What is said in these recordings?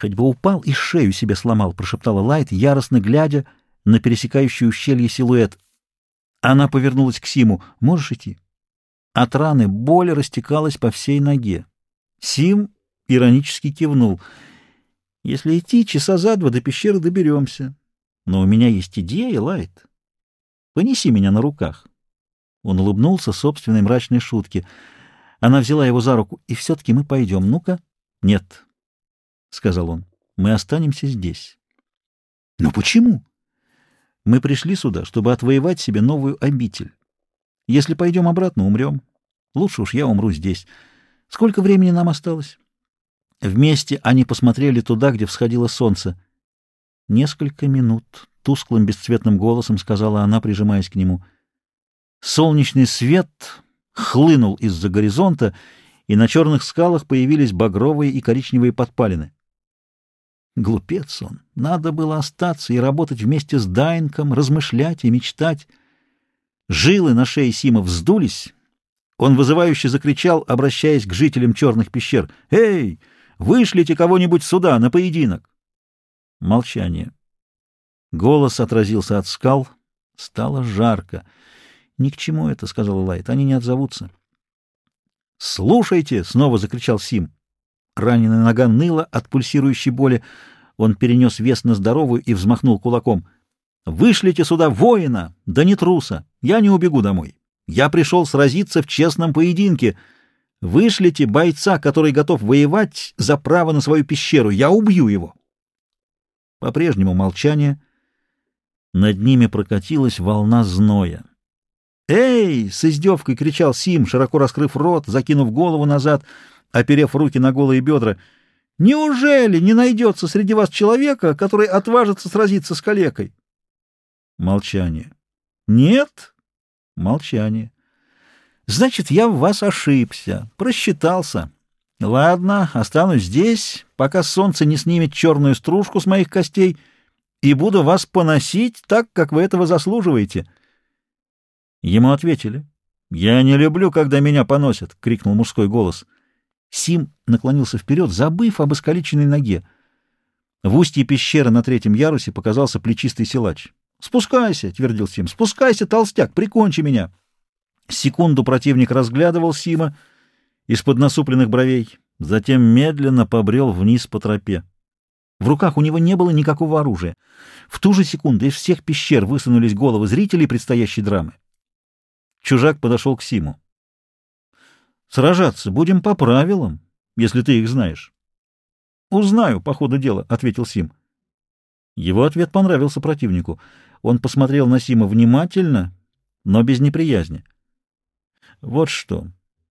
Хоть бы упал и шею себе сломал, прошептала Лайт, яростно глядя на пересекающий ущелье силуэт. Она повернулась к Симу. «Можешь идти?» От раны боль растекалась по всей ноге. Сим иронически кивнул. «Если идти, часа за два до пещеры доберемся. Но у меня есть идея, Лайт. Понеси меня на руках». Он улыбнулся собственной мрачной шутке. Она взяла его за руку. «И все-таки мы пойдем. Ну-ка». «Нет», — сказал он, — «мы останемся здесь». «Но почему?» «Мы пришли сюда, чтобы отвоевать себе новую обитель. Если пойдем обратно, умрем. Лучше уж я умру здесь. Сколько времени нам осталось?» Вместе они посмотрели туда, где всходило солнце. «Несколько минут», — тусклым бесцветным голосом сказала она, прижимаясь к нему. Солнечный свет хлынул из-за горизонта, и на черных скалах появились багровые и коричневые подпалины. Глупец он. Надо было остаться и работать вместе с Дайнком, размышлять и мечтать. Жилы на шее Сима вздулись. Он вызывающе закричал, обращаясь к жителям черных пещер. «Эй, вышлите кого-нибудь сюда, на поединок!» Молчание. Голос отразился от скал. Стало жарко. «Ни к чему это», — сказал Лайт. «Они не отзовутся». «Слушайте!» — снова закричал Сим. Раненая нога ныла от пульсирующей боли. Он перенес вес на здоровую и взмахнул кулаком. «Вышлите сюда воина, да не труса! Я не убегу домой. Я пришел сразиться в честном поединке. Вышлите бойца, который готов воевать за право на свою пещеру. Я убью его!» По-прежнему молчание. Над ними прокатилась волна зноя. «Эй!» — с издевкой кричал Сим, широко раскрыв рот, закинув голову назад — оперев руки на голые бедра. «Неужели не найдется среди вас человека, который отважится сразиться с калекой?» Молчание. «Нет?» Молчание. «Значит, я в вас ошибся, просчитался. Ладно, останусь здесь, пока солнце не снимет черную стружку с моих костей, и буду вас поносить так, как вы этого заслуживаете». Ему ответили. «Я не люблю, когда меня поносят!» — крикнул мужской голос. Сим наклонился вперед, забыв об искалеченной ноге. В устье пещеры на третьем ярусе показался плечистый силач. «Спускайся!» — твердил Сим. «Спускайся, толстяк! Прикончи меня!» Секунду противник разглядывал Сима из-под насупленных бровей, затем медленно побрел вниз по тропе. В руках у него не было никакого оружия. В ту же секунду из всех пещер высунулись головы зрителей предстоящей драмы. Чужак подошел к Симу. Сражаться будем по правилам, если ты их знаешь. — Узнаю по ходу дела, — ответил Сим. Его ответ понравился противнику. Он посмотрел на Сима внимательно, но без неприязни. — Вот что,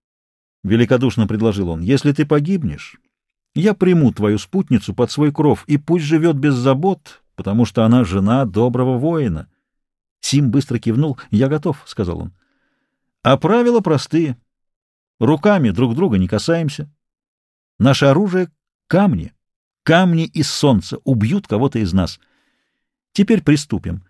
— великодушно предложил он, — если ты погибнешь, я приму твою спутницу под свой кров, и пусть живет без забот, потому что она жена доброго воина. Сим быстро кивнул. — Я готов, — сказал он. — А правила простые. — Руками друг друга не касаемся. Наше оружие — камни. Камни из солнца убьют кого-то из нас. Теперь приступим.